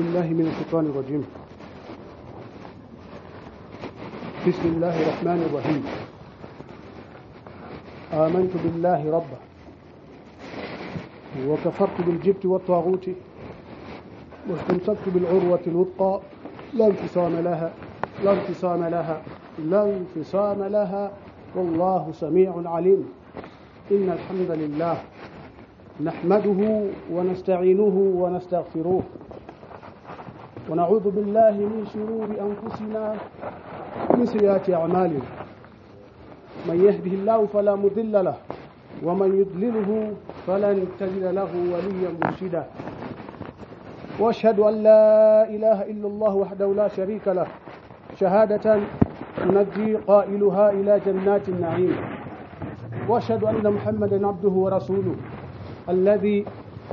بالله من الشيطان الرجيم. بسم الله الرحمن الرحيم. آمنت بالله ربا وكفرت بالجبت والطاغوت واستمسكت بالعروة الوثقى. لا انفصام لها لا انفصام لها لا انفصام لها. والله سميع عليم. إن الحمد لله نحمده ونستعينه ونستغفره. ونعوذ بالله من شرور أنفسنا من سيئات أعمالنا. من يهده الله فلا مضل له ومن يضلله فلن تجد له وليا مرشدا. وأشهد أن لا إله إلا الله وحده لا شريك له. شهادة تنجي قائلها إلى جنات النعيم. وأشهد أن محمدا عبده ورسوله الذي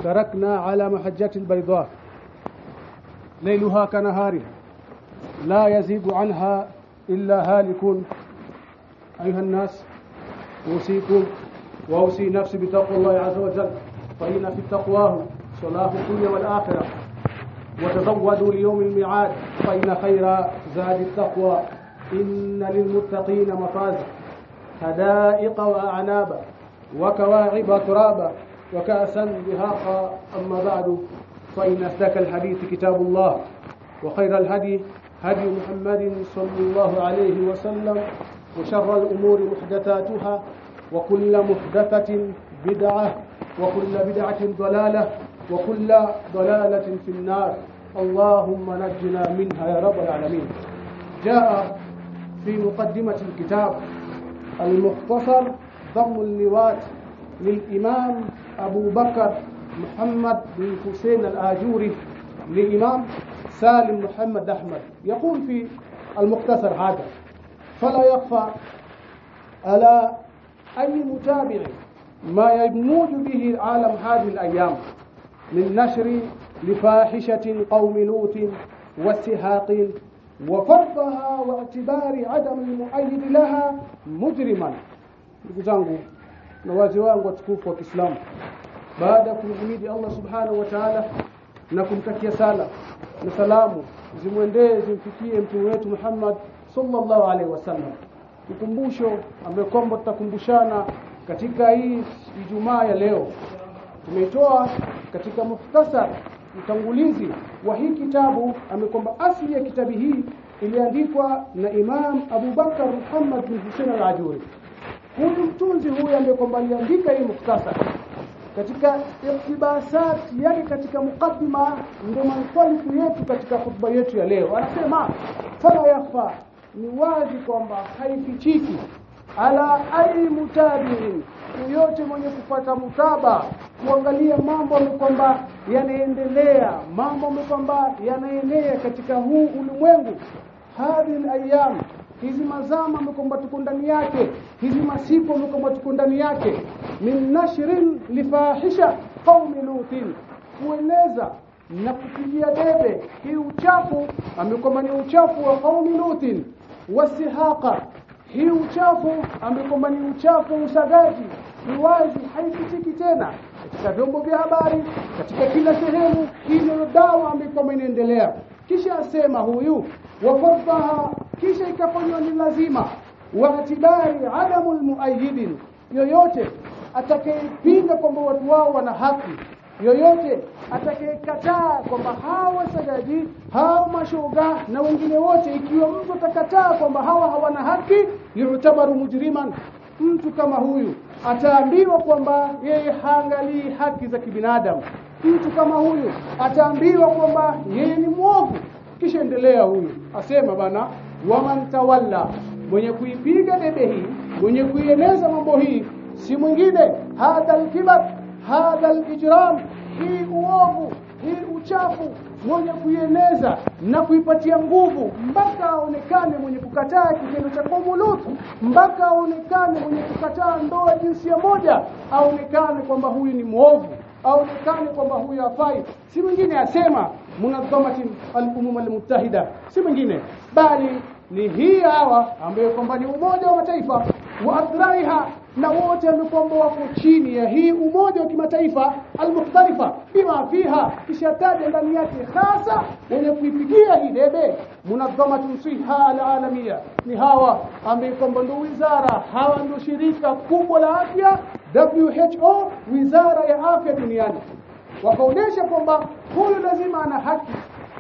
تركنا على محجة البيضاء ليلها كنهارها. لا يزيد عنها إلا هالك أيها الناس أوصيكم وأوصي نفسي بتقوى الله عز وجل. فإن في التقواه صلاح الدنيا والآخرة. وتزودوا ليوم الميعاد. فإن خير زاد التقوى. إن للمتقين مفازا. حدائق وأعنابا. وكواعب ترابا. وكأسا بهاقا أما بعد فإن أصدق الحديث كتاب الله وخير الهدي هدي محمد صلى الله عليه وسلم وشر الأمور محدثاتها وكل محدثة بدعة وكل بدعة ضلالة وكل ضلالة في النار. اللهم نجنا منها يا رب العالمين. جاء في مقدمة الكتاب المختصر ضم اللواء للإمام أبو بكر محمد بن حسين الآجوري لإمام سالم محمد أحمد. يقول في المختصر هذا فلا يخفى على أي متابع ما يموج به العالم هذه الأيام من نشر لفاحشة قوم لوط والسهاق وفرضها واعتبار عدم المؤيد لها مجرما. Ndugu zangu na wazi baada ya kumhimidi Allah subhanahu wa ta'ala na kumtakia sala na salamu zimwendee zimfikie mtume wetu Muhammad sallallahu alaihi wasallam. Ukumbusho ambaye kwamba tutakumbushana katika hii Ijumaa ya leo. Tumeitoa katika muhtasar utangulizi wa hii kitabu amekwamba asili ya kitabu hii iliandikwa na Imam Abu Bakar Muhammad bin Hussein al-Ajuri. Huyu mtunzi huyu ambaye kwamba aliandika hii muhtasar katika iktibasati yake katika mukaddima ndio manfalifu yetu katika khutba yetu ya leo. Anasema fala yafa ni wazi kwamba haifichiki. Ala ai mutabiin yoyote mwenye kupata mutaba kuangalia mambo kwamba yanaendelea mambo kwamba yanaenea katika huu ulimwengu. Hadhi ayyam hizi mazama kwamba tuko ndani yake. Hizi masiku kwamba tuko ndani yake. Min nashrin lifahisha qaumi lutin. Kueleza na kupigia debe. Hii uchafu amekwamba ni uchafu wa qaumi lutin. Wasihaqa hii uchafu amekwamba ni uchafu usagaji. Ni wazi haifitiki tena katika vyombo vya habari katika kila sehemu. Ndio dawa ambayo inaendelea. Kisha asema huyu wafadhaha kisha ikafanywa ni lazima. Waatibari adamu almuayyidin yoyote atakayepinga kwamba watu wao wana haki yoyote atakayekataa kwamba hawa sajadi hawa mashoga na wengine wote ikiwa mtu atakataa kwamba hawa hawana haki yutabaru mujriman mtu kama huyu ataambiwa kwamba yeye haangalii haki za kibinadamu. Mtu kama huyu ataambiwa kwamba yeye ni mwovu. Kisha endelea huyu asema bana waman tawalla mwenye kuipiga debe hii mwenye kuieneza mambo hii si mwingine hadha alkibar hadha alijram hii uovu hii uchafu mwenye kuieneza na kuipatia nguvu mpaka aonekane mwenye kukataa kitendo cha kumulutu mpaka aonekane mwenye kukataa ndoa ya moja aonekane kwamba huyu ni mwovu aonekane kwamba huyu hafai. Si mwingine asema munadhamati al-umum al-muttahida. Si mwingine. Bali ni hii hawa ambayo kwamba ni umoja wa mataifa wa adraiha na wote ambao wako chini ya hii umoja wa kimataifa almukhtalifa bima fiha kisha taja ndani yake hasa wenye kuipigia hii debe. Munadhamatu siha alalamia ni hawa ambaye kwamba ndio wizara. Hawa ndio shirika kubwa la afya WHO wizara ya afya duniani wakaonesha kwamba huyu lazima ana haki.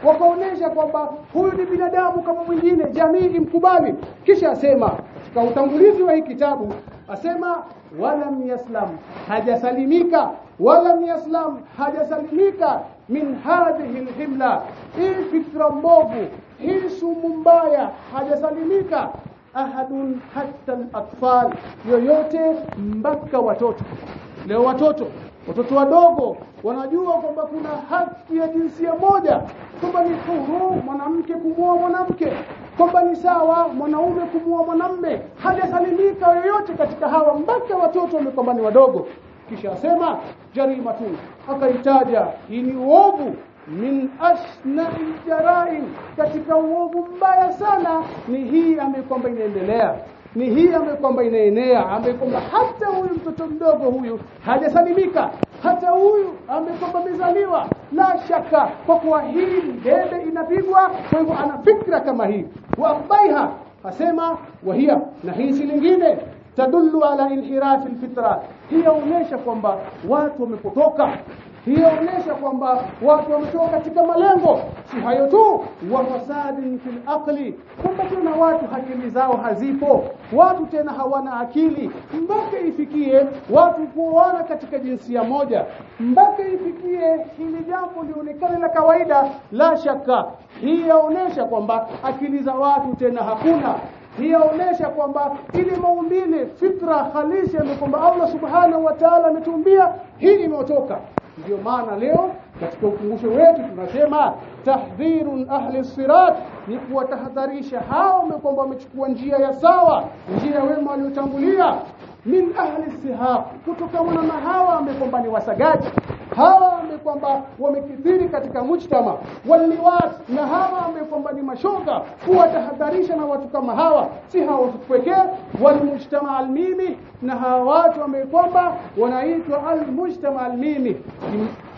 Wakaonesha kwamba huyu ni binadamu kama mwingine jamii imkubali. Kisha asema katika utangulizi wa hii kitabu asema walam yaslam hajasalimika. Walam yaslam hajasalimika. Min hadhihi alhimla hii fikra mbovu. Hii sumu mbaya hajasalimika. Ahadun hatta al-atfal yoyote mpaka watoto. Leo watoto watoto wadogo wanajua kwamba kuna haki ya jinsia moja kwamba ni huru mwanamke kumwoa mwanamke kwamba ni sawa mwanaume kumwoa mwanamme. Hajasalimika yoyote katika hawa mpaka watoto wamekwamba ni wadogo. Kisha asema jarima tu. Akaitaja hii ni uovu min asnai jaraim katika uovu mbaya sana ni hii amekwamba kwamba inaendelea ni hii ambayo kwamba inaenea ambayo kwamba hata huyu mtoto mdogo huyu hajasalimika hata huyu ambaye kwamba amezaliwa la shaka kwa kuwa hii debe inapigwa kwa hivyo ana fikra kama hii wa ambaiha asema wahia na hii si lingine tadullu ala inhirafi alfitra hii yaonyesha kwamba watu wamepotoka hii yaonyesha kwamba watu wametoka katika malengo. Si hayo tu wa fasadin fil aqli kwamba tena watu akili zao hazipo. Watu tena hawana akili. Mpaka ifikie watu kuoana katika jinsia moja. Mpaka ifikie hili jambo lionekane la kawaida la shaka. Hii yaonyesha kwamba akili za watu tena hakuna. Hii yaonyesha kwamba ili maumbile fitra halisi kwamba Allah subhanahu wa ta'ala ametumbia hii imeotoka ndio maana leo katika ukumbusho wetu tunasema tahdhirun ahli sirat ni kuwatahadharisha hao kwamba wamechukua njia ya sawa njia wema waliotangulia. Min ahli sihaq kutokana na hawa kwamba ni wasagaji hawa kwamba wamekithiri katika mujtama waliwas na hawa kwamba ni mashoga kuwatahadharisha na watu kama hawa. Si hawa watu pekee walmujtama almimi na hawa watu kwamba wanaitwa almujtama almimi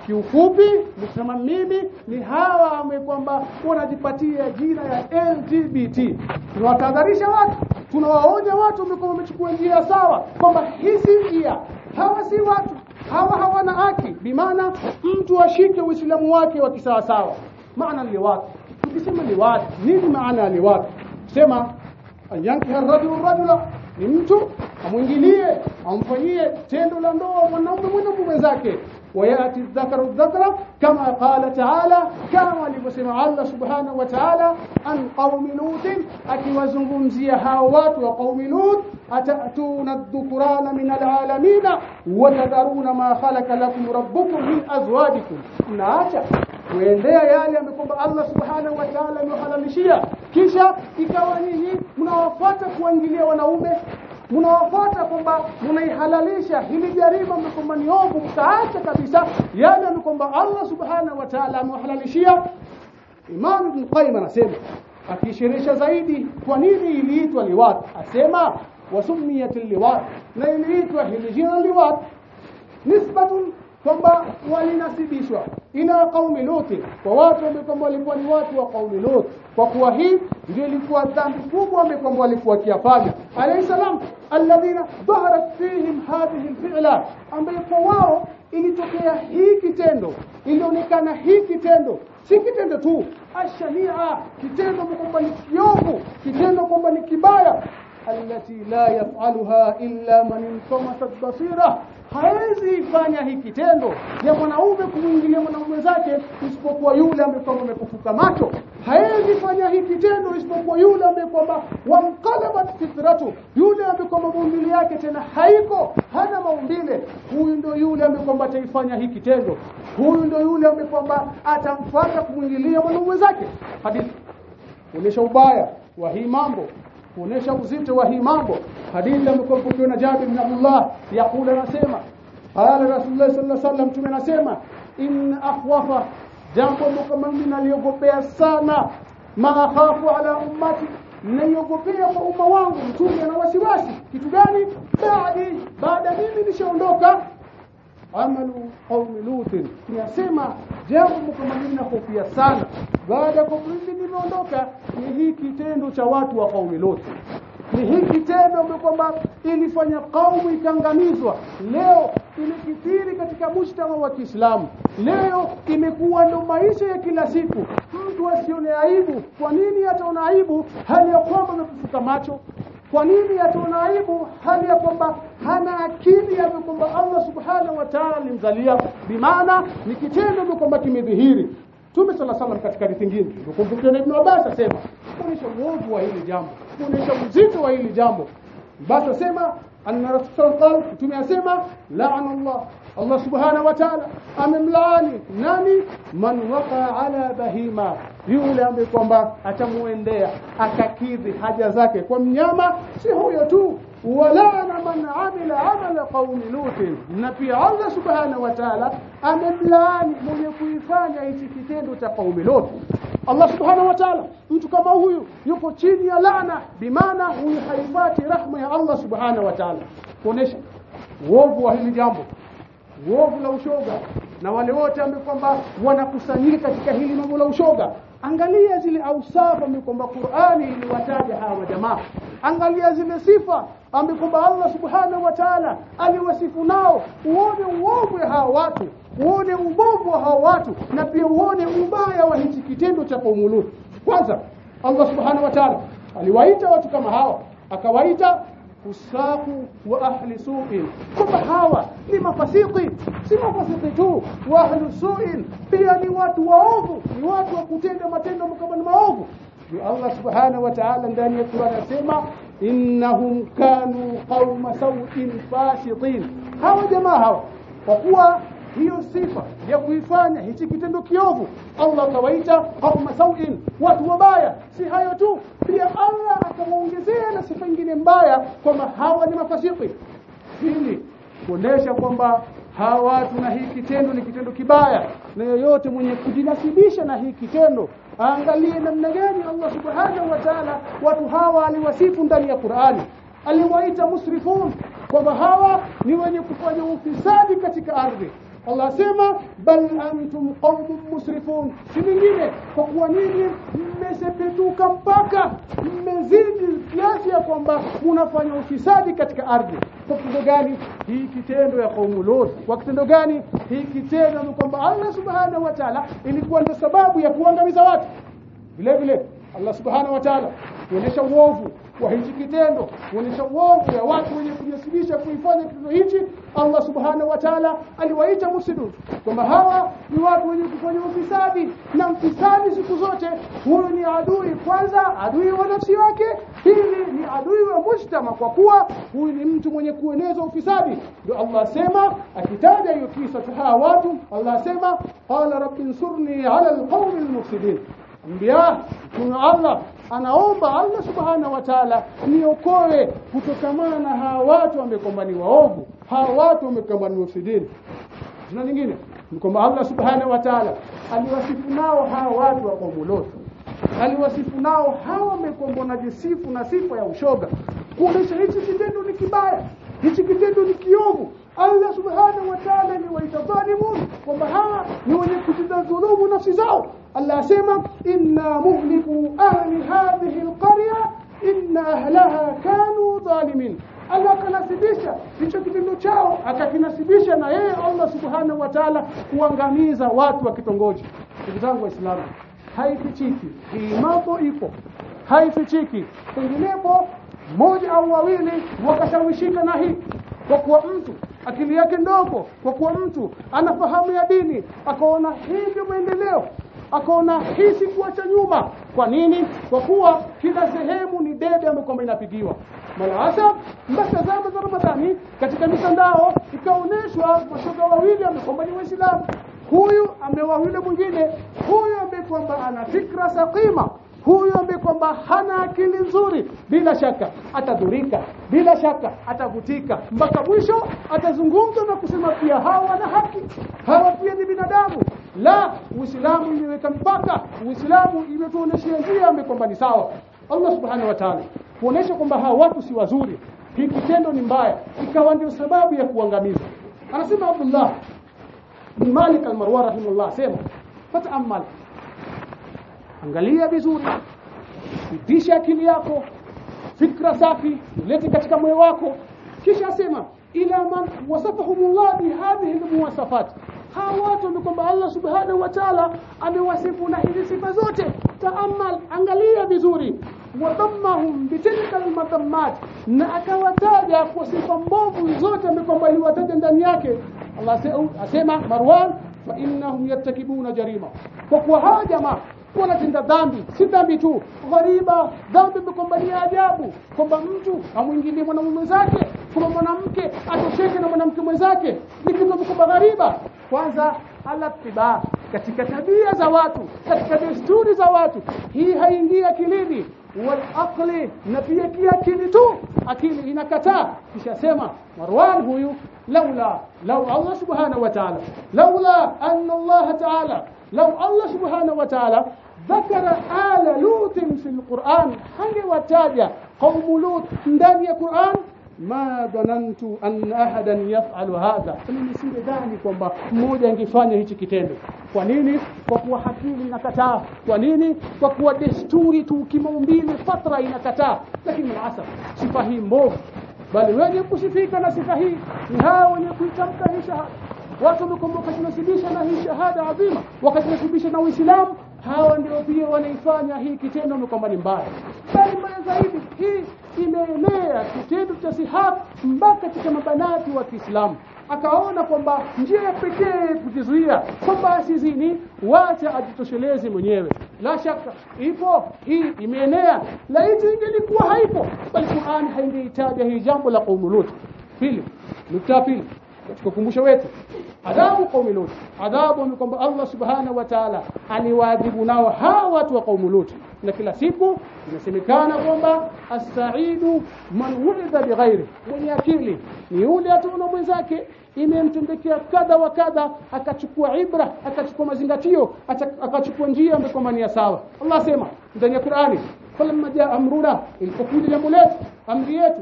kiufupi mujtama mimi ni hawa ambao kwamba wanajipatia jina ya LGBT tunawatahadharisha watu tunawaonya watu ambao wamechukua njia sawa kwamba hizi njia hawa si watu hawa hawana haki. Bimaana mtu ashike uislamu wake wa kisawasawa. Maana liwat tukisema liwat nini maana ya wapi sema anyankiha rajulu rajula. Ni mtu amwingilie amfanyie tendo la ndoa mwanaume mwanamume mwenzake ويأتي الذكر الذكر كما قال تعالى كما لبسنا الله سبحانه وتعالى أن قوم لوط أكي وزنهم زيهاوات وقوم لوط أتأتون الذكران من العالمين وتذرون ما خلق لكم ربكم من أزواجكم. نعجة Kuendea yale amekomba Allah subhanahu wa ta'ala amehalalishia, kisha ikawa nyinyi mnawafuata kuangilia wanaume mnawafuata kwamba mnaihalalisha hili jarima kwamba ni ovu mkaacha kabisa yale kwamba Allah subhanahu wa ta'ala amehalalishia Imam Ibn Qayyim anasema akishirisha zaidi kwa nini iliitwa liwat asema wasumiyat liwat na iliitwa hili jina liwat nisbatun kwamba walinasibishwa. Ina qaumi lote kwa watu wamekwamba walikuwa ni watu wa kaumi lut kwa kuwa hii ndio ilikuwa dhambi kubwa wamekwamba walikuwa kiafanya alayhi salam alladhina dhaharat fihim hadhihi alfi'la ambayo kwa wao ilitokea hii kitendo ilionekana hii kitendo si kitendo tu ashania kitendo kwamba ni kiovu kitendo kwamba ni kibaya allati لا يفعلها illa من انصمت بصيره hawezi fanya hii kitendo ya mwanaume kumwingilia mwanaume zake isipokuwa yule ambaye amekufuka macho. Hawezi fanya hii kitendo isipokuwa yule ambaye kwamba wamqalabat fitratu. Yule ambaye kwamba maumbile yake tena haiko hana maumbile. Huyu ndio yule ambaye kwamba ataifanya hii kitendo huyu ndio yule ambaye kwamba atamfuata kumwingilia mwanaume zake. Hadithi. Kuonesha ubaya wa hii mambo kuonesha uzito wa hii mambo. Hadithi amekuwa na Jabir bin Abdullah yakula anasema qala Rasulullah sallallahu alaihi wasallam tume anasema in akhwafa jambo kama mimi naliogopea sana maghafu ala ummati naiogopea kwa umma wangu. Mtume na wasiwasi. Kitu gani? Baadi baada mimi nishaondoka amalu qaumi lutin. Tunasema jambo kama mimi nahofia sana. Baada ya mimi nimeondoka ni hii kitendo cha watu wa qaumi lutin. Ni hii kitendo kwamba ilifanya kaumu ikangamizwa. Leo imekithiri katika mshtama wa Kiislamu. Leo imekuwa ndo maisha ya kila siku. Mtu asione aibu. Kwa nini ataona aibu? Hali ya kwamba amefufuka macho kwa nini atunaibu aibu hali ya kwamba hana akili ya kwamba Allah subhanahu wa ta'ala alimzalia? Bimaana ni kitendo ni kwamba kimedhihiri. Mtume sala salam katika hadithi nyingine tukumbuke Ibn Abbas asema kuonesha uovu wa hili jambo kuonesha uzito wa hili jambo. Basi asema anna rasul qal Mtume asema la'ana Allah. Allah subhanahu wa ta'ala amemlaani nani? Man waqa ala bahima yule ambaye kwamba atamuendea akakidhi haja zake kwa mnyama si huyo tu. Wala na man amila amala qaumi lutin. Na pia Allah subhanahu wa ta'ala amemlaani mwenye kuifanya hichi kitendo cha qaumi lut. Allah subhanahu wa ta'ala mtu kama huyu yupo chini ya laana. Bimaana huyu haipati rahma ya Allah subhanahu wa ta'ala. Kuonesha uovu wa hili jambo uovu la ushoga na wale wote ambao kwamba wanakusanyika katika hili mambo la ushoga angalia zile ausafa ambao kwamba Qur'ani iliwataja hawa jamaa. Angalia zile sifa ambao kwamba Allah subhanahu wa ta'ala aliwasifu nao. Uone uovu wa hawa watu uone ubovu wa hawa watu na pia uone ubaya wa hichi kitendo cha pomulu kwanza Allah subhanahu wa ta'ala aliwaita watu kama hawa akawaita wa ahli su'in kwamba hawa ni mafasiki si mafasiki tu wa ahli su'in pia ni watu waovu ni watu wa kutenda matendo kama ni maovu ni Allah subhanahu wa ta'ala ndani ya Qur'an anasema innahum kanu qauma sawin fasiqin hawa jamaa hawa kwa kuwa hiyo sifa ya kuifanya hichi kitendo kiovu Allah akawaita qauma watu wabaya. Si hayo tu pia Allah akawaongezea na sifa nyingine mbaya kwamba hawa ni mafasiki hili kuonesha kwamba hawa watu na hii kitendo ni kitendo kibaya na yoyote mwenye kujinasibisha na hii kitendo aangalie namna gani Allah subhanahu wa ta'ala watu hawa aliwasifu ndani ya Qur'ani aliwaita musrifun kwamba hawa ni wenye kufanya ufisadi katika ardhi Allah asema bal antum qaumun musrifun. Si mingine kwa kuwa nini mmesepetuka mpaka mmezidi kiasi ya kwamba unafanya ufisadi katika ardhi. Kwa kitendo gani? Hii kitendo ya kaumu Lot kwa kitendo gani? Hii kitendo ni kwamba Allah subhanahu wa ta'ala ilikuwa ndio sababu ya kuangamiza watu. Vile vile Allah subhanahu wa ta'ala kuonesha uovu wa hichi kitendo kuonesha uovu ya watu wenye kujisibisha kuifanya kitendo hichi Allah subhanahu wa ta'ala aliwaita mufsidun kwamba hawa ni watu wenye kufanya ufisadi na mfisadi siku zote huyu ni adui kwanza adui wa nafsi yake pili ni adui wa mujtama kwa kuwa huyu ni mtu mwenye kueneza ufisadi ndio Allah sema akitaja hiyo kisa cha hawa watu Allah asema qala rabbi insurni ala alqawmi almufsidin Mbia kuna Allah anaomba Allah subhanahu wa ta'ala niokoe kutokamana na hawa watu wamekombani waovu hawa watu wamekombani ni na nyingine ni kwamba Allah subhanahu wa ta'ala aliwasifu nao hawa watu wa kaumu aliwasifu nao hawa wamekomba na jisifu na sifa ya ushoga kuonesha hichi kitendo ni kibaya. Hichi kitendo ni kiovu. Allah subhanahu wa ta'ala waita dhalimun kwamba hawa ni wenye kujidhulumu nafsi zao. Allah asema inna muhliku ahli hadhihi alqarya inna ahlaha kanu zalimin. Allah akanasibisha hicho kitendo chao akakinasibisha na yeye Allah subhanahu wa ta'ala kuangamiza watu wa kitongoji. Ndugu zangu waislamu haifichiki. Hii mambo ipo. Haifichiki. Penginepo mmoja au wawili wakashawishika na hii kwa kuwa mtu akili yake ndogo kwa kuwa mtu anafahamu ya dini akaona hivyo maendeleo akaona hisi kuacha nyuma. Kwa nini? Kwa kuwa kila sehemu ni debe ambayo kwamba inapigiwa. Malaasa mpaka zama za Ramadhani katika mitandao ikaonyeshwa mashoga wawili ambao kwamba ni waislamu. Huyu amewa yule mwingine huyu ambaye kwamba ana fikra sakima huyu ambaye kwamba hana akili nzuri. Bila shaka atadhurika. Bila shaka atavutika. Mpaka mwisho atazungumza na kusema pia hawa wana haki. Hawa pia ni binadamu. La uislamu imeweka mpaka. Uislamu imetuonyesha njia ambayo kwamba ni sawa. Allah subhanahu wa ta'ala kuonesha kwamba hawa watu si wazuri. Hii kitendo ni mbaya. Ikawa ndio sababu ya kuangamiza. Anasema Abdullah ni Malik al-Marwa rahimahullah sema angalia vizuri pitisha akili yako fikra safi ulete katika moyo wako kisha asema ila man wasafahumullah bihadhihi almuwasafat hawa watu ndio kwamba Allah subhanahu wa ta'ala amewasifu na hizi sifa zote taamal angalia vizuri wadammahum bitilka almadammat na akawataja kwa sifa mbovu zote kwamba aliwataja ndani yake Allah asema Marwan fa innahum yartakibuna jarima kwa kuwa hawa jamaa wanatenda dhambi. Si dhambi tu ghariba. Dhambi ni ajabu. Kwamba mtu amwingilie mwanamume mwenzake kwamba mwanamke atosheke na mwanamke mwenzake. Ni kitu kikubwa ghariba. Kwanza alatiba katika tabia za watu katika desturi za watu. Hii haingii akilini. Wal aqli na pia kiakili tu. Akili inakataa. Kisha sema Marwan huyu لولا لو الله سبحانه وتعالى لولا أن الله تعالى لو الله سبحانه وتعالى ذكر آل لوط في القرآن حي وتابع. قوم لوط داني القرآن ما ظننت أن أحدا يفعل هذا. فمن يسير داني كما مود أن يفعل هذا كتير kwanini kwa kuwa hakili inakataa kwa nini kwa kuwa desturi tu kimaumbili fatra inakataa lakini asa sifa bali wenye kusifika na sifa hii. Ni hao wenye kuitamka hii shahada. Watu wamekomboka tunasibisha na hii shahada adhima. Wakajinasibisha na Uislamu hawa ndio pia wanaifanya hii kitendo ni kwamba ni mbaya. Bali mbaya zaidi hii imeenea kitendo cha sihab mpaka katika mabanati wa Kiislamu akaona kwamba njia ya pekee kujizuia kwamba asizini wacha ajitosheleze mwenyewe. La shaka ipo hii imeenea laiti ingelikuwa haipo bali Qur'an haingehitaja hii jambo la qaumu Lut. Pili nukta pili katika wetu adhabu qaumi Lut adhabu ni kwamba Allah subhanahu wa ta'ala aliwaadhibu nao hawa watu wa qaumu Lut na kila siku inasemekana kwamba as-sa'idu man wulida bighairi mwenye akili ni yule ataona mwenzake imemtendekea kadha wa kadha akachukua ibra akachukua mazingatio akachukua njia ambayo ni sawa Allah sema ndani ya Qur'ani falamma jaa amruna ilipokuja jambo letu amri yetu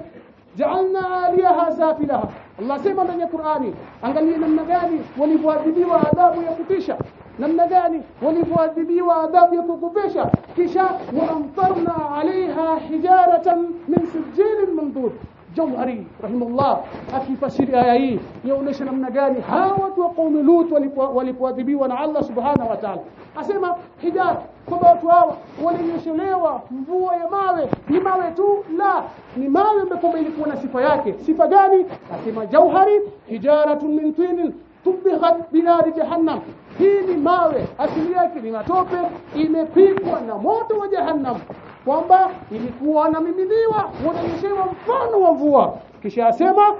ja'alna aliyaha safilaha الله سيما من يقرآني أغني نمنا غاني ونفوها ذبيوة عذاب يكتشا نمنا غاني ونفوها ذبيوة كشا وأمطرنا عليها حجارة من سجيل منضود جوهري رحمه الله أخي فسير آيه يونيش نمنا قاني هاوت وقوم لوت ولبواذبي ولب ونعلى سبحانه وتعالى. أسمى حدا كبوت واو ولن يشليوا مبوا يماوي يماوي تو؟ لا. نماوي بكم يلكونا سفاياك سفا قاني أسمى جوهري حجارة من طين tubihat binari jahannam. Hii ni mawe. Asili yake ni matope. Imepikwa na moto wa jahannam. Kwamba ilikuwa wanamiminiwa wananyeshewa mfano wa mvua. Kisha asema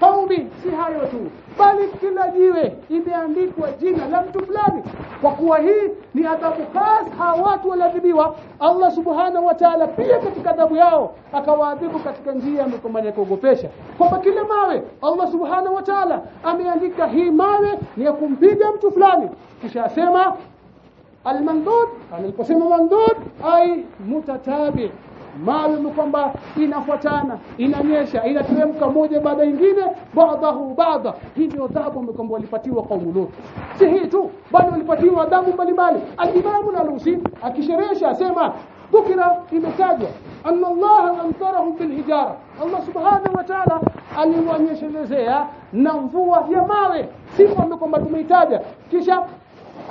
qaumi si hayo tu bali kila jiwe imeandikwa jina la mtu fulani kwa kuwa hii ni adhabu khas hawa watu waliadhibiwa Allah subhanahu wa ta'ala pia katika adhabu yao akawaadhibu katika njia ya kuogopesha kwamba kila mawe Allah subhanahu wa ta'ala ameandika hii mawe ni ya kumpiga mtu fulani kisha asema المندود ai mutatabi maalum kwamba inafuatana inanyesha inateremka moja baada nyingine baadahu baada hii ndio adhabu kwamba walipatiwa kaumu Lut. Si hii tu bali walipatiwa adhabu mbalimbali. al-Imam akisherehesha asema dhukira imetajwa anna Allah amtarahum bil hijara Allah subhanahu wa ta'ala aliwanyeshelezea na mvua ya mawe. Sifa kwamba tumeitaja. Kisha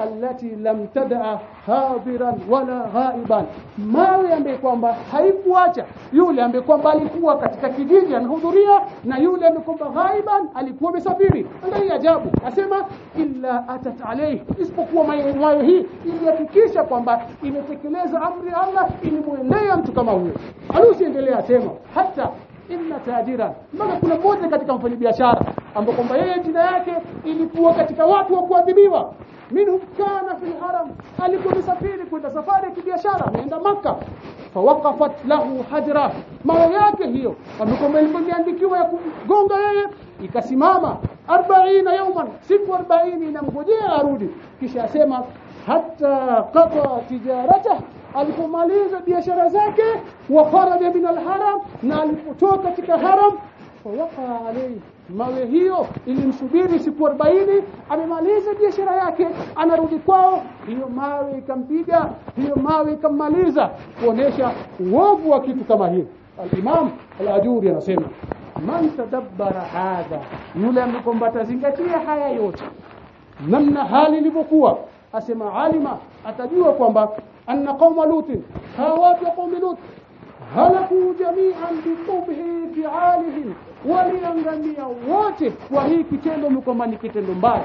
allati lam tadaa habiran wala ghaiban. Mawe ambaye kwamba haikuacha yule ambaye kwamba alikuwa katika kijiji anahudhuria, na yule ambaye kwamba ghaiban alikuwa amesafiri. Angalia ajabu, asema illa atat alayhi, isipokuwa mawe hii ilihakikisha kwamba imetekeleza amri ya Allah, ilimwendea mtu kama huyo. Alusi endelea asema hata inna tajira, mbona kuna mmoja katika mfanyabiashara ambaye kwamba yeye jina yake ilikuwa katika watu wa kuadhibiwa. منهم كان في الهرم. قال ألك بسفيري كنت سفاري كبيشارة من عند مكة. فوقفت له حجرة. ما وياك هي؟ فمكم ملكم يندكي ويكم قونغ يكسماما أربعين يوما. سك أربعين نمجدي أرودي كش أسمع حتى قطع تجارته. ألكم ماليزة بيشارة زاكي. وخرج من الهرم. نالك توكتك هرم. Fawaqa alayhi mawe hiyo ilimsubiri siku 40 amemaliza biashara yake anarudi kwao hiyo mawe ikampiga hiyo mawe ikammaliza kuonesha uovu wa kitu kama hiyo al-Imam al-Ajuri anasema man tadabbara hadha yule ambaye atazingatia haya yote namna hali ilivyokuwa asema alima atajua kwamba anna qauma lutin hawa watu wa qaumi lut halaku jami'an bitubhi fi'alihim waliangamia wote kwa hii kitendo kwamba ni kitendo mbaya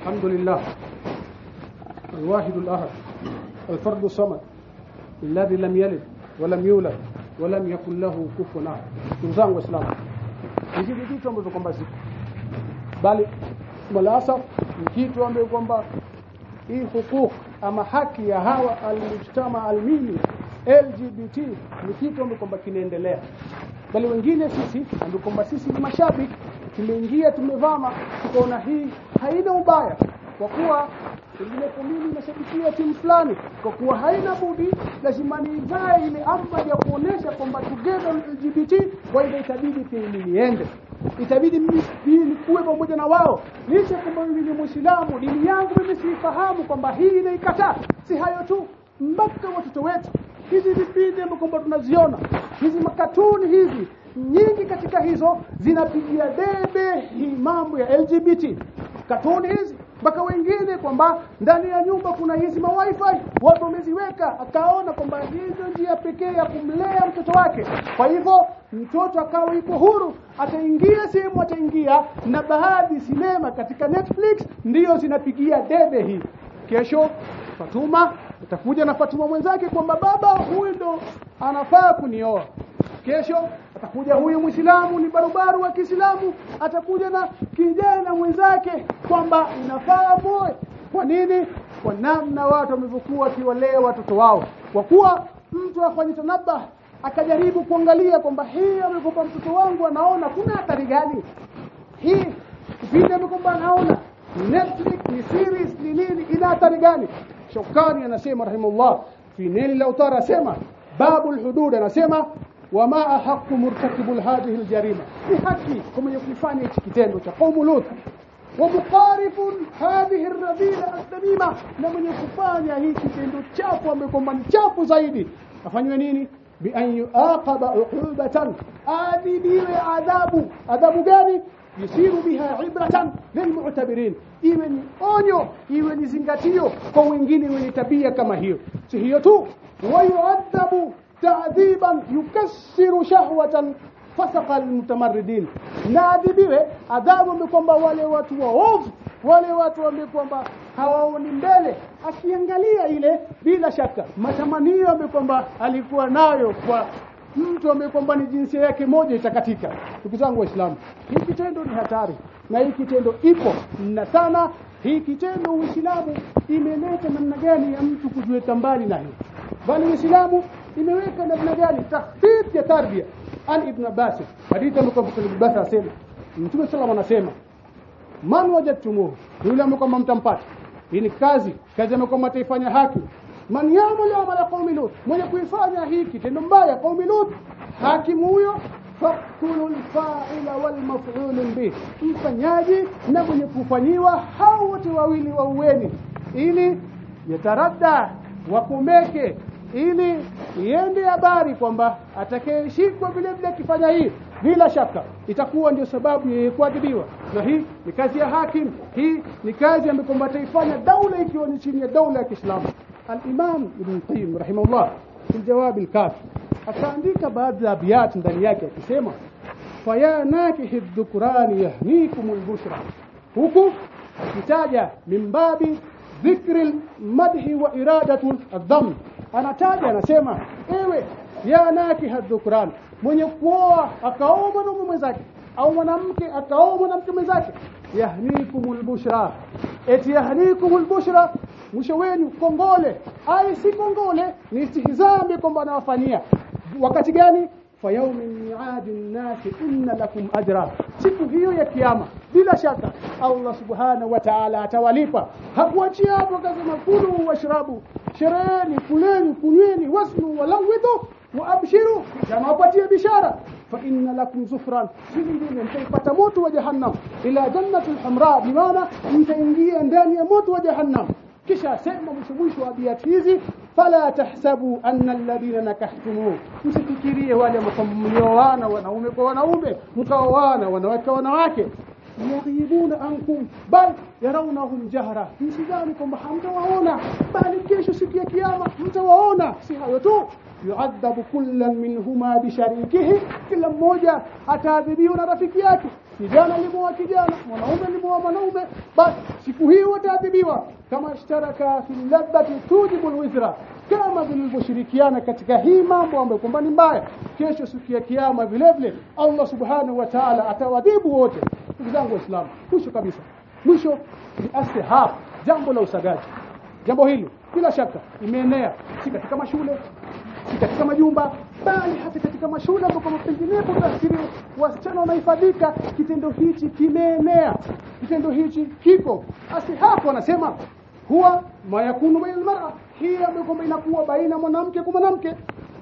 الحمد لله الواحد الأحد الفرد الصمد الذي لم يلد ولم يولد ولم يكن له كفوا أحد ndugu zangu waislamu hizi ni vitu ambavyo kwamba ziko. Bali malasaf ni kitu ambacho kwamba hii hukuk ama haki ya hawa almujtama almini LGBT ni kitu ambacho kwamba kinaendelea. Bali wengine sisi ndio kwamba sisi ni mashabiki tumeingia tumevama tukaona hii haina ubaya kwa kuwa pengine mimi nashabikia timu fulani? Kwa kuwa haina budi lazima nivae ile amri ya kuonesha kwamba together LGBT kwa hivyo itabidi pia niende itabidi mimi kuwe pamoja na wao. Licha kwamba mimi ni Muislamu dini yangu mimi siifahamu kwamba hii inaikataa. Si hayo tu mpaka watoto wetu. Hizi vipindi kwamba tunaziona hizi makatuni hizi nyingi katika hizo zinapigia debe hii mambo ya LGBT katuni hizi mpaka wengine kwamba ndani ya nyumba kuna hizi ma wifi. Watu wameziweka. Akaona kwamba hizo njia pekee ya kumlea mtoto wake. Kwa hivyo mtoto akawa yuko huru. Ataingia sehemu ataingia na baadhi sinema katika Netflix ndiyo zinapigia debe hii. Kesho Fatuma atakuja na Fatuma mwenzake kwamba baba huyu ndo anafaa kunioa. Kesho atakuja huyu Muislamu ni barubaru wa Kiislamu atakuja na kijana mwenzake kwamba inafaa boy kwa nini? Kwa namna watu wamevyokuwa kiwalea watoto wao. Kwa kuwa mtu afanye tanabah akajaribu kuangalia kwamba hii amekopa mtoto wangu anaona kuna hatari gani. Hii vile amekopa anaona Netflix ni series ni nini ina hatari gani. Shokani anasema rahimullah fi nili la utara sema babu alhudud anasema وما أحق مرتكب هذه الجريمة. بحقي كما يفني كتان وتقوم لوط. ومقارب هذه الرذيلة الذميمة. لمن يفني هي كتان وتشاف ومكم من تشاف زيدي. أفني نيني بأن يعاقب عقوبة. آذي عذاب. عذاب جاني يصير بها عبرة للمعتبرين. إيمان أونيو إيمان زنجاتيو كوينجيني من تبية كما هي. سهيتو. ويعذب ta'dhiban yukassiru shahwatan fasaqa almutamarridin na adhibiwe adhabu ambayo kwamba wale watu waovu wale watu ambao kwamba hawaoni mbele asiangalia ile bila shaka matamanio ambayo kwamba alikuwa nayo kwa mtu ambaye kwamba ni jinsia yake moja itakatika ndugu zangu waislamu hii kitendo ni hatari na hii kitendo ipo na sana hii kitendo uislamu imeleta namna gani ya mtu kujiweka mbali nayo bali uislamu imeweka namna gani? Takhfif ya tarbia. An ibn abbas hadithi ambayo ibn abbas asema mtume sallallahu anasema man wajadtumuhu yule ambaye mtampata. Hii ni kazi kazi ambayo mtaifanya haki. Man ya'mal amala qaumi lut mwenye kuifanya hii kitendo mbaya qaumi lut. Hakimu huyo faqtulu al-fa'ila wal maf'ul bih mfanyaji na mwenye kufanyiwa hao wote wawili waueni ili yataradda wakumeke ili iende habari kwamba atakayeshikwa vile vile akifanya hii bila shaka itakuwa ndio sababu ya kuadhibiwa. Na hii ni kazi ya hakim. Hii ni kazi ambayo kwamba ataifanya daula ikiwa ni chini ya daula ya Kiislamu. al-Imam Ibn Qayyim rahimahullah jawab al-kafi akaandika baadhi ya abiyat ndani yake akisema faya nakihi dhukrani yahnikum al-bushra. Huku akitaja mimbabi dhikri madhi wa iradatu adh-dhamm anataja anasema ewe ya naki dhukran mwenye kuoa akaoa mwanaume mwenzake au mwanamke akaoa mwanamke mwenzake yahnikumul bushra. Eti yahnikumul bushra mwisho wenu kongole. Ai si kongole ni istihzambi kwamba anawafanyia. Wakati gani فيوم ميعاد الناس إن لكم أجرا siku hiyo ya kiyama bila shaka Allah subhanahu wa ta'ala atawalipa hakuachia hapo kasema kulu washrabu shereni kuleni kunyweni wasnu walawidhu وابشروا كما بطي بشاره فان لكم زفرا سيدي من تموت وجهنم إلى جنه الحمراء بمعنى انت انجي انداني موت وجهنم kisha sema mwisho mwisho wa biati hizi fala tahsabu anna alladhina nakahtumu msifikirie wale mlioana wanaume kwa wanaume mkaoana wanawake wanawake يغيبون عنكم بل يرونهم جهرا انسي ذلكم حمتواهونا بل الكيش سكي كياما حمتواهونا سي يعذب كل منهما بشريكه. كل موجة أتاذبيون رفكياك كجانا لموا كجانا. ونوم لموا ونوم بل سكوهي وتاذبيوا كما اشتركا في اللذة توجب الوزرة kama vilivyoshirikiana katika hii mambo ambayo kwamba ni mbaya kesho siku ya kiama vilevile allah subhanahu wataala atawadhibu wote ndugu zangu waislamu mwisho kabisa. Mwisho ni astihab jambo la usagaji. Jambo hili bila shaka imeenea si katika mashule si katika majumba bali hata katika mashule ambapo penginepo tafsiri wasichana wanahifadhika kitendo hichi kimeenea. Kitendo hichi kiko asihafu wanasema huwa mayakunu baina almar'a hii ambayo kwamba inakuwa baina mwanamke kwa mwanamke.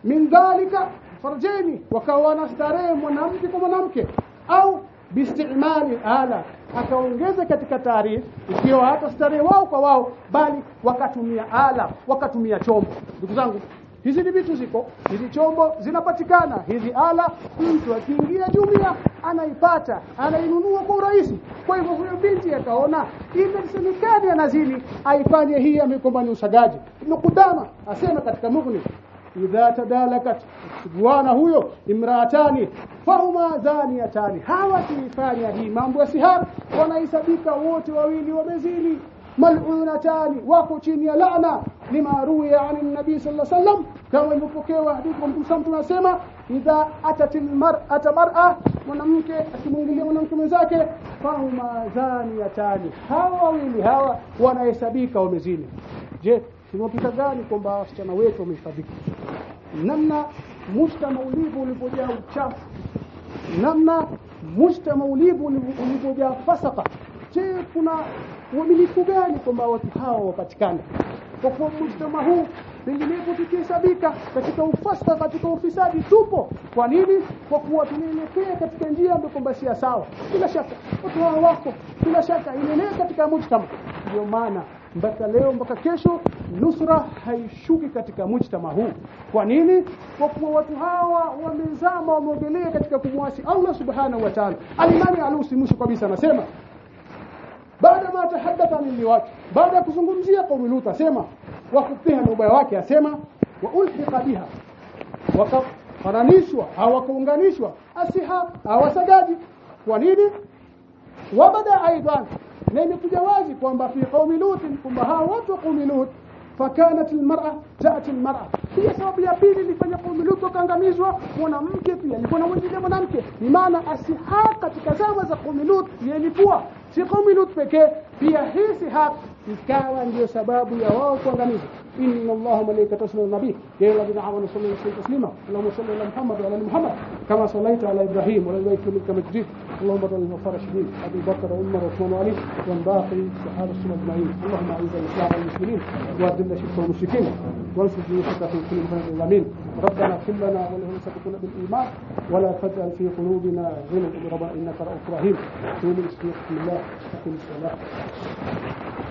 Min dhalika farjeni wakawa wanastarehe mwanamke kwa mwanamke. Au biistimali ala. Akaongeza katika taarifa ikiwa hata starehe wao kwa wao bali wakatumia ala wakatumia chombo. Ndugu zangu hizi ni vitu ziko. Hizi chombo zinapatikana. Hizi ala mtu akiingia jumia anaipata anainunua kwa urahisi. Kwa hivyo huyo binti akaona ile semekani anazini aifanye hii amekombani usagaji. Nukudama asema katika mughni إذا تدالكت وأنا هو امراتان فهما زانيتان. هاوتي فانيا هي مامبو سهار وأنا يسبيك ووت وويلي ومزيلي ملعونتان وقوشين يلعنا لما روي عن النبي صلى الله عليه وسلم. كما يفكي وحديكم تسمتنا سيما إذا أتت المرأة مرأة ونمك أسمون لي ونمك مزاك فهما زانيتان. هاو ويلي هاو وأنا يسبيك ومزيلي جيت Tunapita gani kwamba wasichana wetu wamehifadhika? Namna mujtama ulivu ulipojaa uchafu namna mujtama ulivu ulipojaa fasaka je kuna uaminifu gani kwamba watu hao wapatikane? Kwa kuwa mujtama huu vinginevyo tukihesabika katika ufasta katika ufisadi tupo. Kwa nini? Kwa kuwa tunaelekea katika njia ambayo kwamba si sawa. Bila shaka watu hao wako. Bila shaka inaenea katika mujtama. Ndio maana mpaka leo mpaka kesho nusra haishuki katika mujtama huu. Kwa nini? Kwa kuwa watu hawa wamezama wameogelea katika kumwasi Allah subhanahu wa ta'ala. Alimani alusi mwisho kabisa anasema baada ma tahaddatha watu baada ya kuzungumzia kauli Lut asema wakupiha na ubaya wake asema wa ulhiqa biha wakafananishwa hawakuunganishwa asiha awasagaji kwa nini? Wabada aidan na imekuja wazi kwamba fi qaumi lut kwamba hao watu wa qaumi lut fakanat almar'a ta'ti almar'a pia sababu ya pili ilifanya qaumi lut wakaangamizwa mwanamke pia alikuwa na mwingine mwanamke ni maana asiha katika zama za qaumi lut ilikuwa si qaumi lut pekee pia hii siha ikawa ndiyo sababu ya wao kuangamizwa inna allaha malaikatahu yusalluna nabii ya ayyuha alladhina amanu sallu alayhi taslima. Allahumma salli ala muhammad wa ala ali muhammad. Kama sallaita ala ibrahim wa ala ibrahim innaka majid. اللهم بارك لنا فرج الشهيد ابي بكر وعمر وعثمان وعلي والباقي صحابه السنة اجمعين اللهم اعز الاسلام والمسلمين واذل شرك المشركين وانصر جيوشك في كل مكان امين ربنا اغفر لنا ولمسكتنا بالايمان ولا تجعل في قلوبنا غلا ربنا انك رؤوف رحيم قولوا بسم الله